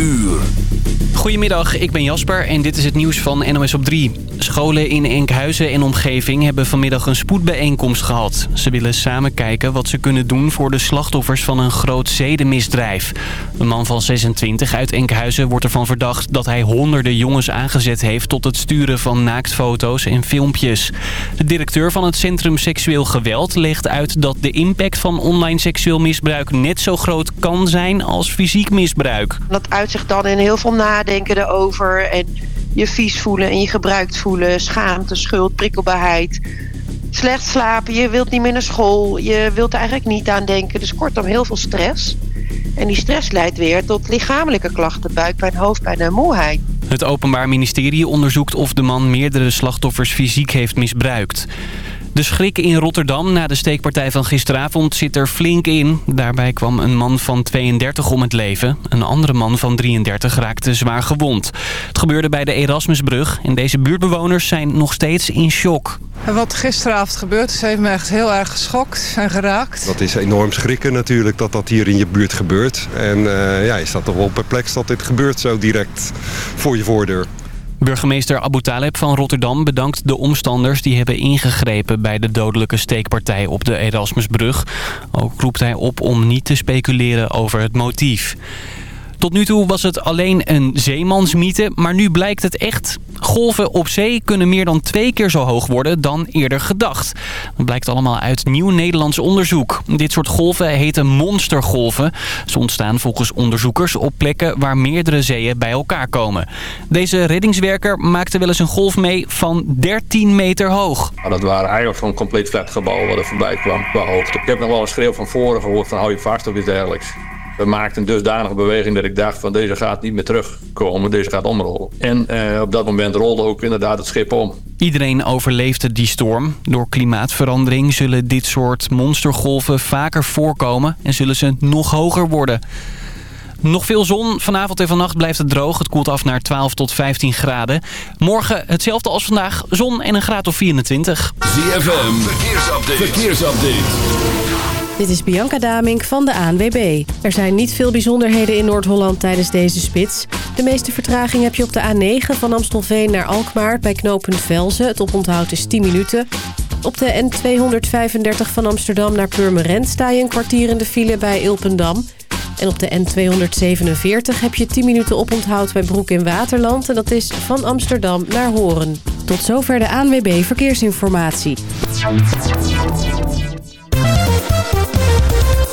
uur. Goedemiddag, ik ben Jasper en dit is het nieuws van NOS op 3. Scholen in Enkhuizen en omgeving hebben vanmiddag een spoedbijeenkomst gehad. Ze willen samen kijken wat ze kunnen doen voor de slachtoffers van een groot zedenmisdrijf. Een man van 26 uit Enkhuizen wordt ervan verdacht dat hij honderden jongens aangezet heeft... tot het sturen van naaktfoto's en filmpjes. De directeur van het Centrum Seksueel Geweld legt uit dat de impact van online seksueel misbruik... net zo groot kan zijn als fysiek misbruik. Dat uitzicht dan in heel veel nadenken erover en je vies voelen en je gebruikt voelen, schaamte, schuld, prikkelbaarheid. Slecht slapen, je wilt niet meer naar school, je wilt er eigenlijk niet aan denken. Dus kortom, heel veel stress. En die stress leidt weer tot lichamelijke klachten, buikpijn, hoofdpijn en moeheid. Het Openbaar Ministerie onderzoekt of de man meerdere slachtoffers fysiek heeft misbruikt. De schrik in Rotterdam na de steekpartij van gisteravond zit er flink in. Daarbij kwam een man van 32 om het leven. Een andere man van 33 raakte zwaar gewond. Het gebeurde bij de Erasmusbrug en deze buurtbewoners zijn nog steeds in shock. Wat gisteravond gebeurd is, heeft me echt heel erg geschokt en geraakt. Dat is enorm schrikken natuurlijk dat dat hier in je buurt gebeurt. En uh, ja, je staat toch wel perplex dat dit gebeurt zo direct voor je voordeur. Burgemeester Abu Taleb van Rotterdam bedankt de omstanders die hebben ingegrepen bij de dodelijke steekpartij op de Erasmusbrug. Ook roept hij op om niet te speculeren over het motief. Tot nu toe was het alleen een zeemansmythe, maar nu blijkt het echt. Golven op zee kunnen meer dan twee keer zo hoog worden dan eerder gedacht. Dat blijkt allemaal uit nieuw Nederlands onderzoek. Dit soort golven heten monstergolven. Ze ontstaan volgens onderzoekers op plekken waar meerdere zeeën bij elkaar komen. Deze reddingswerker maakte wel eens een golf mee van 13 meter hoog. Dat waren eigenlijk een compleet flat gebouw wat er voorbij kwam qua hoogte. Ik heb nog wel een schreeuw van voren gehoord van hou je vast of iets dergelijks. We maakten een dusdanige beweging dat ik dacht van deze gaat niet meer terugkomen, deze gaat omrollen. En eh, op dat moment rolde ook inderdaad het schip om. Iedereen overleefde die storm. Door klimaatverandering zullen dit soort monstergolven vaker voorkomen en zullen ze nog hoger worden. Nog veel zon. Vanavond en vannacht blijft het droog. Het koelt af naar 12 tot 15 graden. Morgen hetzelfde als vandaag. Zon en een graad of 24. ZFM. Verkeersupdate. Verkeersupdate. Dit is Bianca Damink van de ANWB. Er zijn niet veel bijzonderheden in Noord-Holland tijdens deze spits. De meeste vertraging heb je op de A9 van Amstelveen naar Alkmaar bij knooppunt Velzen. Het oponthoud is 10 minuten. Op de N235 van Amsterdam naar Purmerend sta je een kwartier in de file bij Ilpendam. En op de N247 heb je 10 minuten oponthoud bij Broek in Waterland. En dat is van Amsterdam naar Horen. Tot zover de ANWB Verkeersinformatie.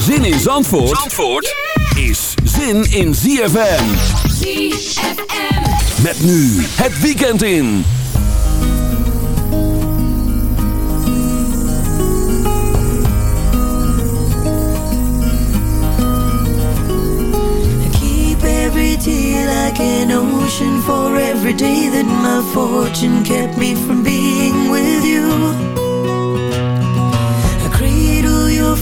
Zin in Zandvoort, Zandvoort is zin in ZFM. ZFM. Met nu het weekend in. I keep every tear like an ocean for every day that my fortune kept me from being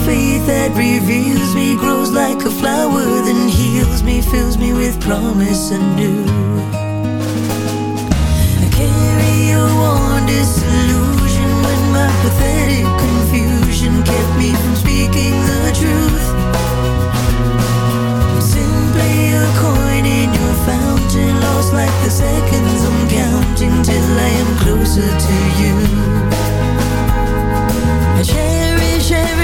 faith that reveals me grows like a flower, then heals me, fills me with promise anew. I carry a warm disillusion when my pathetic confusion kept me from speaking the truth. I'm simply a coin in your fountain, lost like the seconds I'm counting till I am closer to you. I cherish every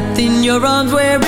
moon, wrapped in your arms where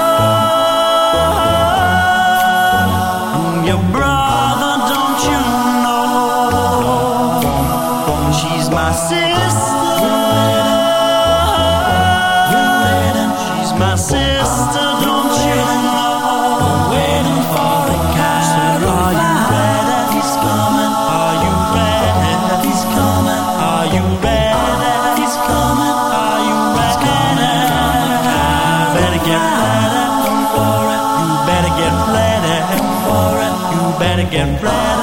Again. get.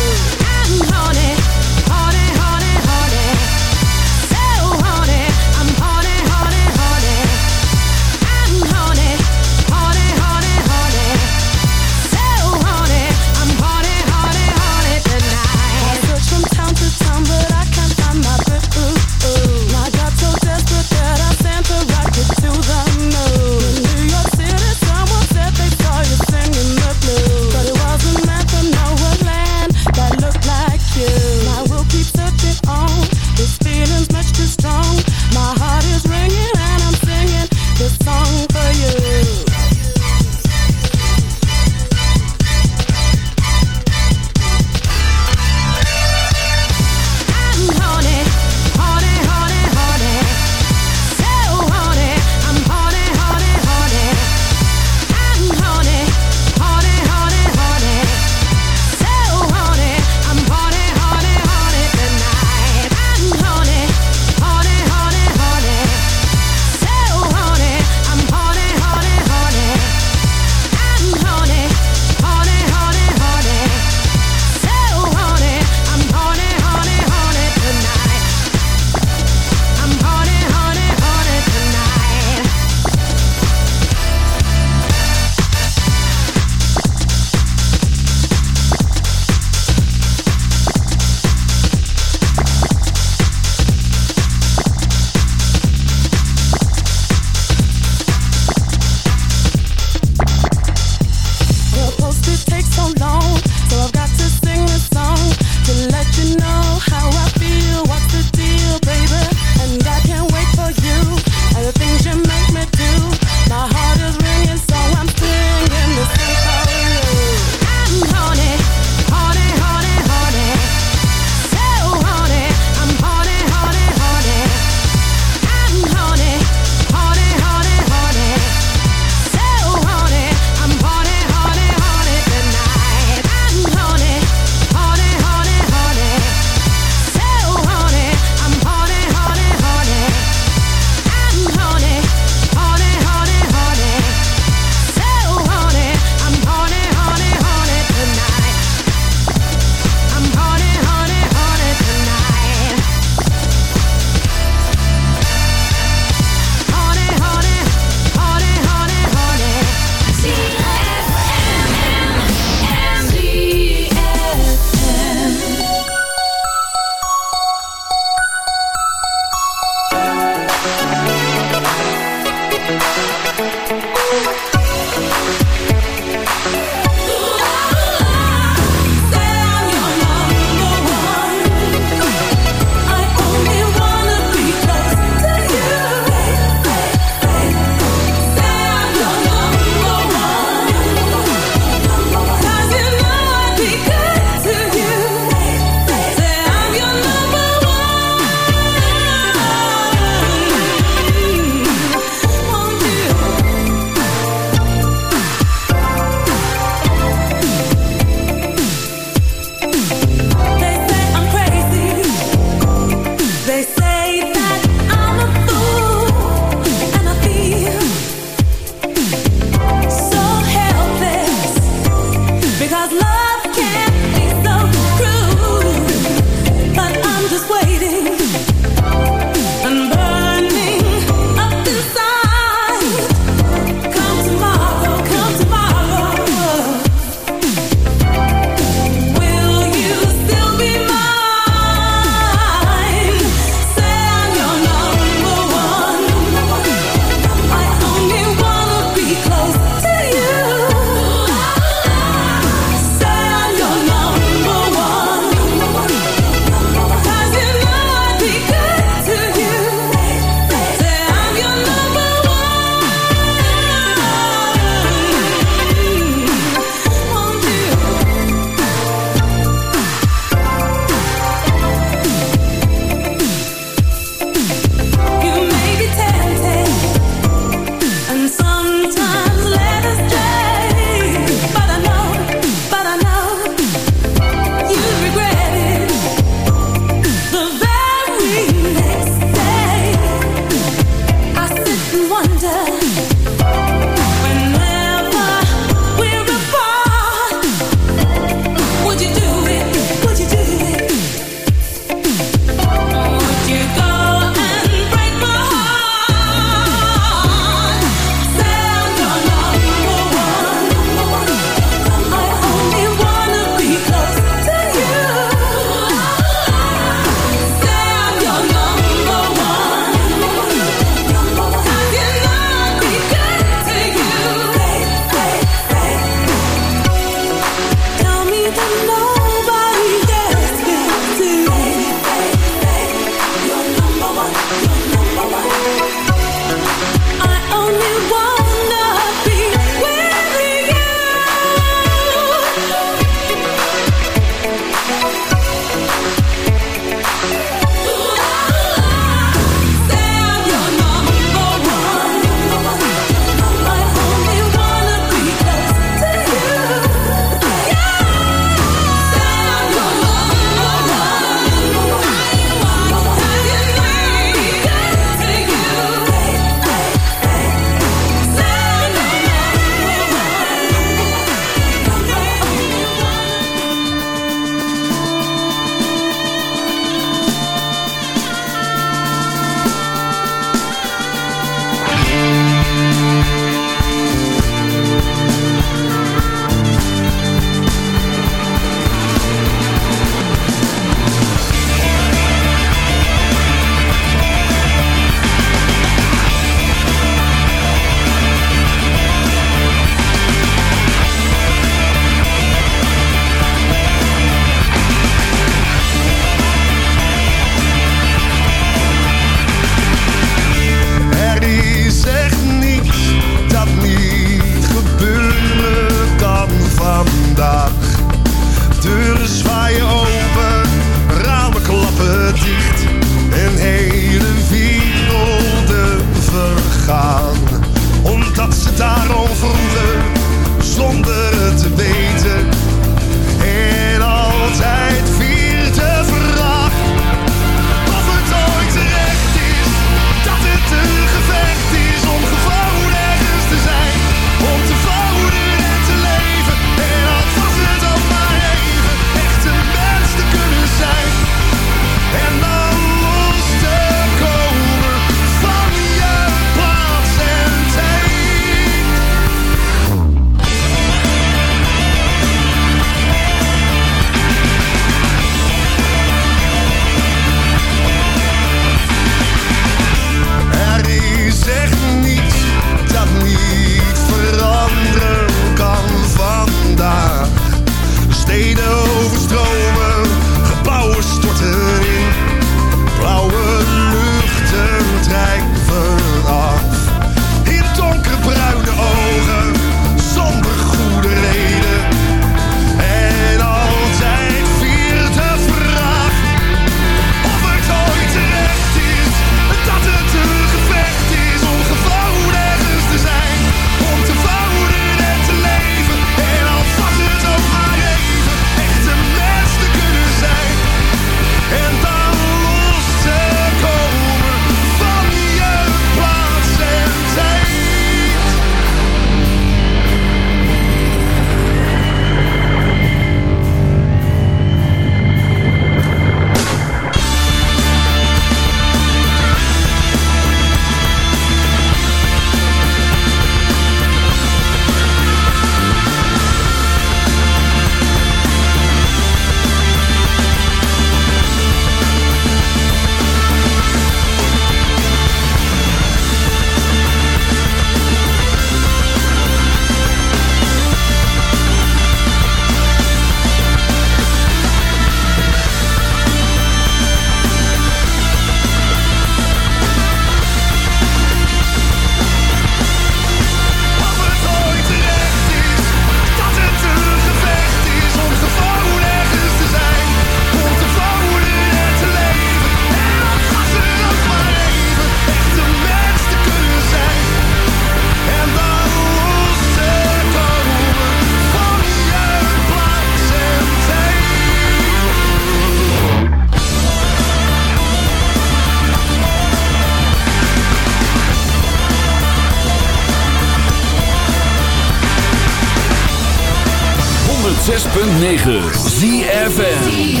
En ZFN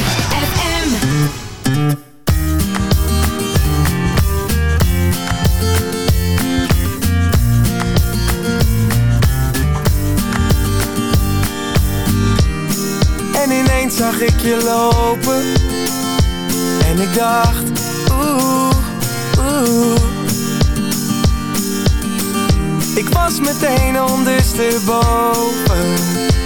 zag ik je lopen. En ik dacht, oeh, oeh. Ik was meteen ondersteboven.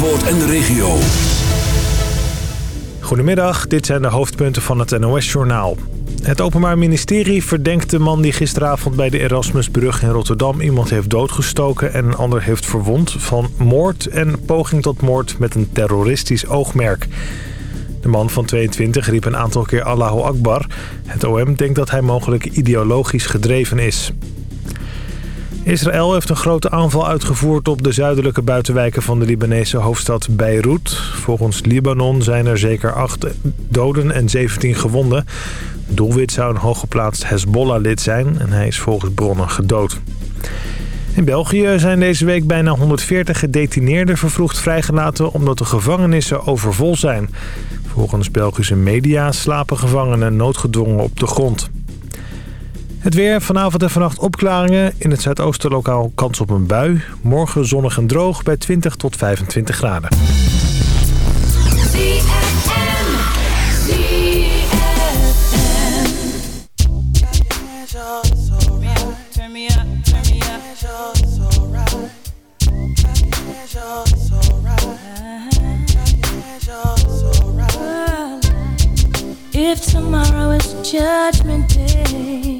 Zandvoort en de regio. Goedemiddag, dit zijn de hoofdpunten van het NOS-journaal. Het Openbaar Ministerie verdenkt de man die gisteravond bij de Erasmusbrug in Rotterdam iemand heeft doodgestoken en een ander heeft verwond van moord en poging tot moord met een terroristisch oogmerk. De man van 22 riep een aantal keer Allahu Akbar. Het OM denkt dat hij mogelijk ideologisch gedreven is. Israël heeft een grote aanval uitgevoerd op de zuidelijke buitenwijken van de Libanese hoofdstad Beirut. Volgens Libanon zijn er zeker 8 doden en 17 gewonden. Doelwit zou een hooggeplaatst Hezbollah-lid zijn en hij is volgens bronnen gedood. In België zijn deze week bijna 140 gedetineerden vervroegd vrijgelaten omdat de gevangenissen overvol zijn. Volgens Belgische media slapen gevangenen noodgedwongen op de grond. Het weer, vanavond en vannacht opklaringen. In het zuidoosten lokaal kans op een bui. Morgen zonnig en droog bij 20 tot 25 graden. If tomorrow is judgment day.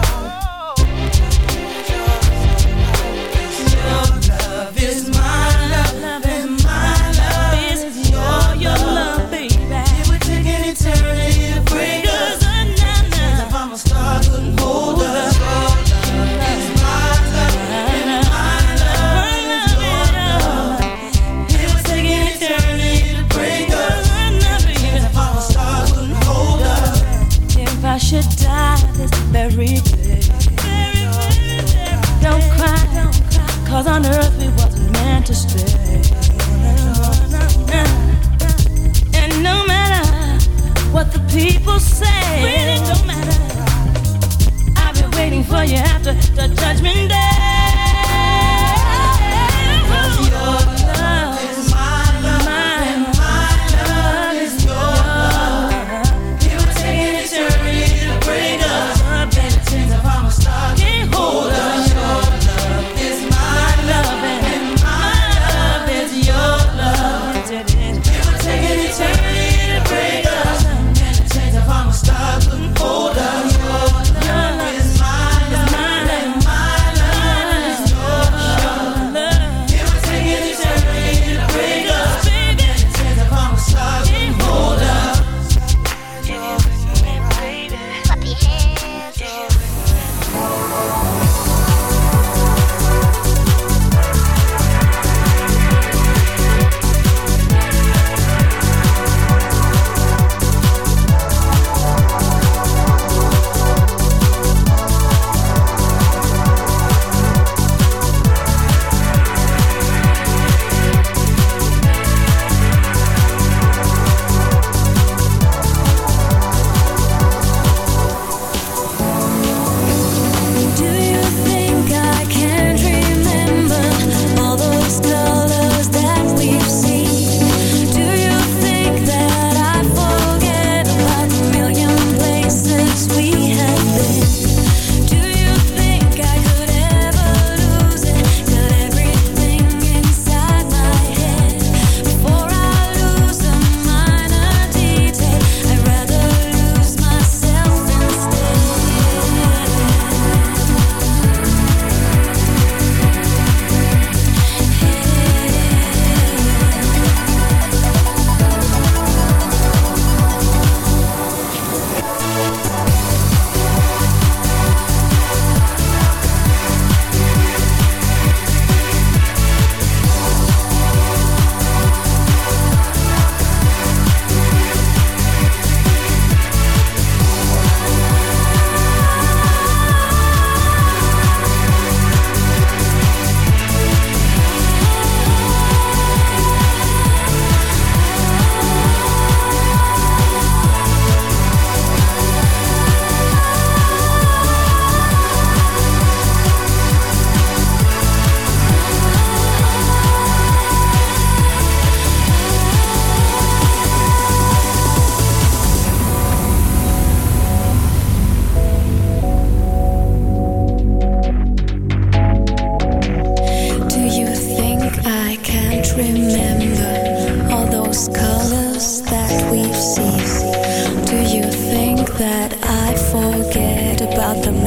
Cause on earth we wasn't meant to stay. that I forget about the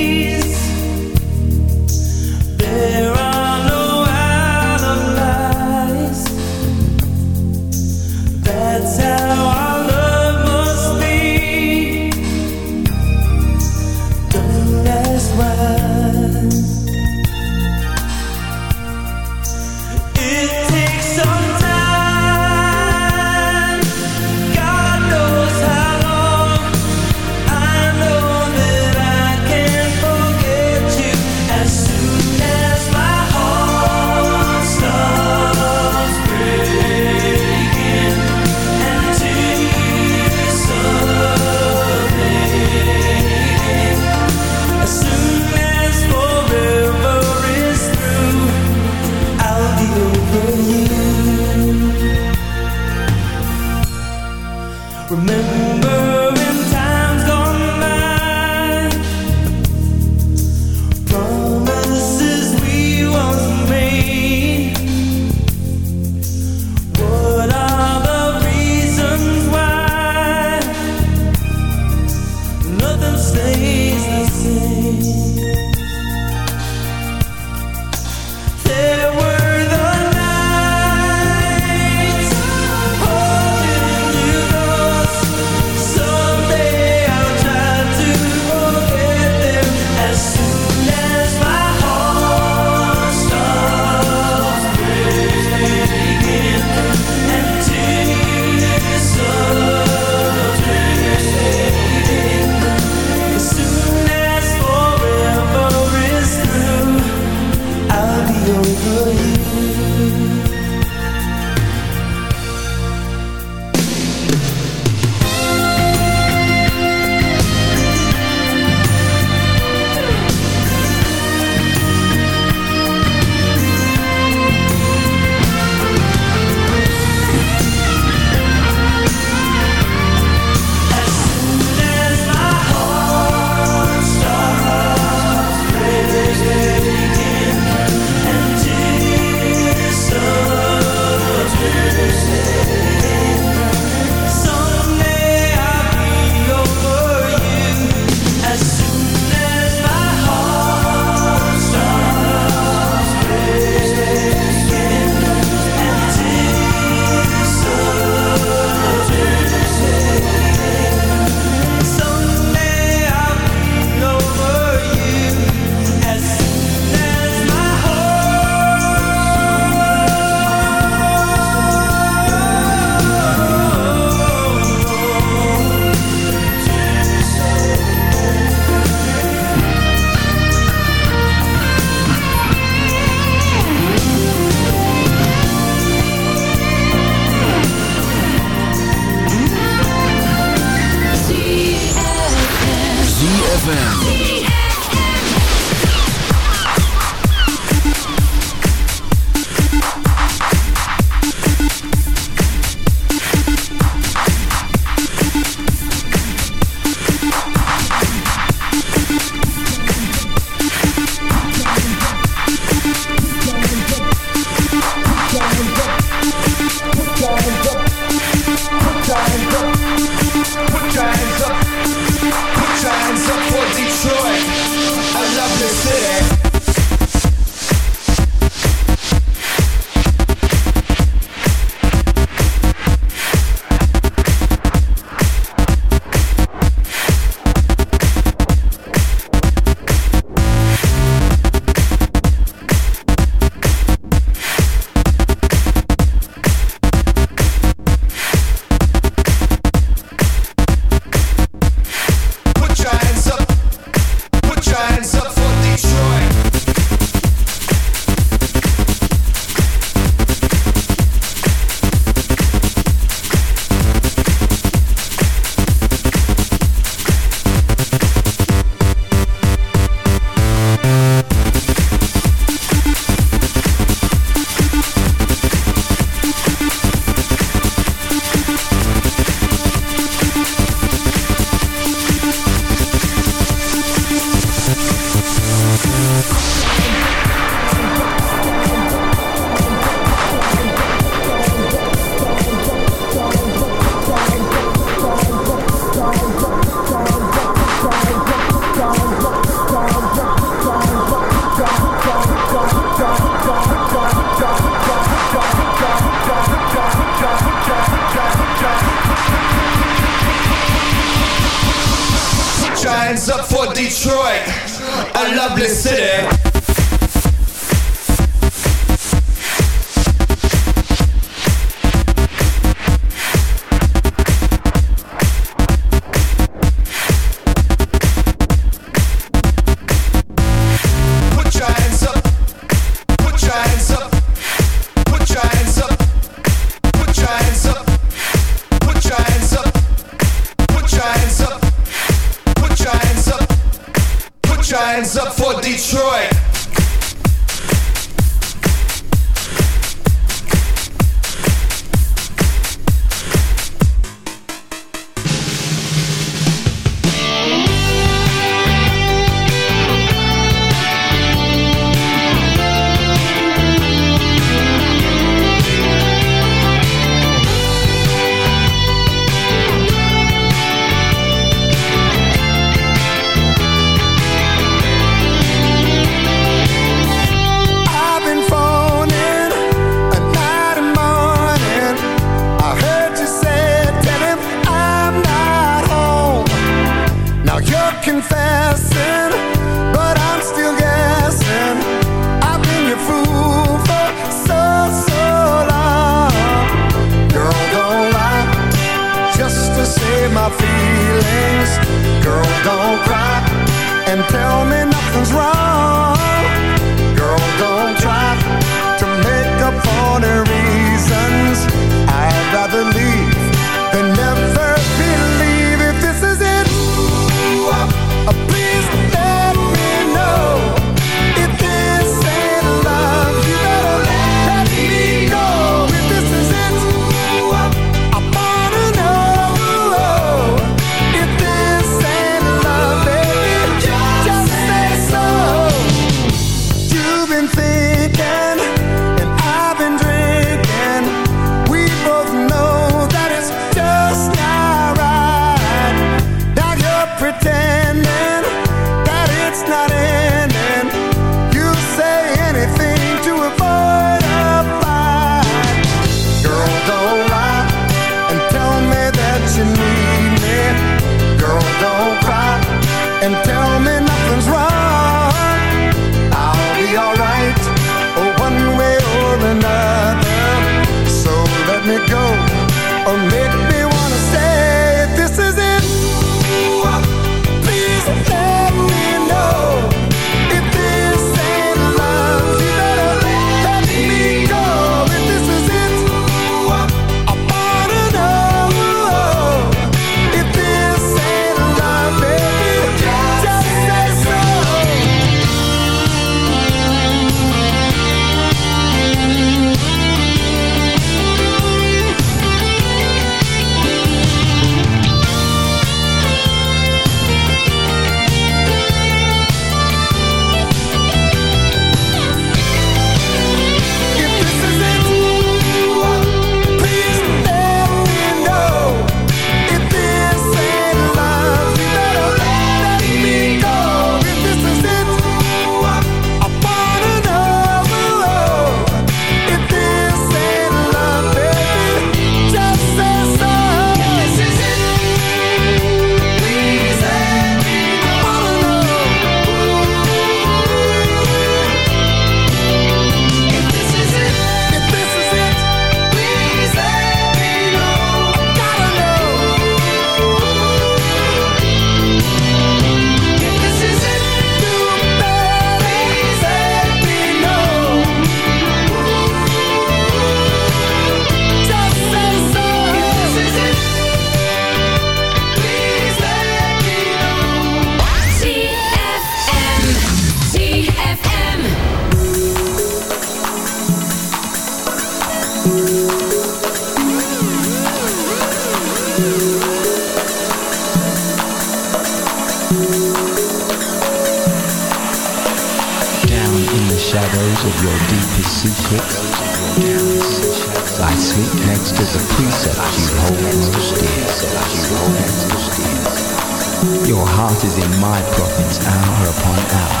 my profits hour upon hour.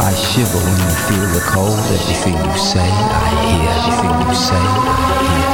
I shiver when you feel the cold. Everything you say, I hear. Everything you say, I hear.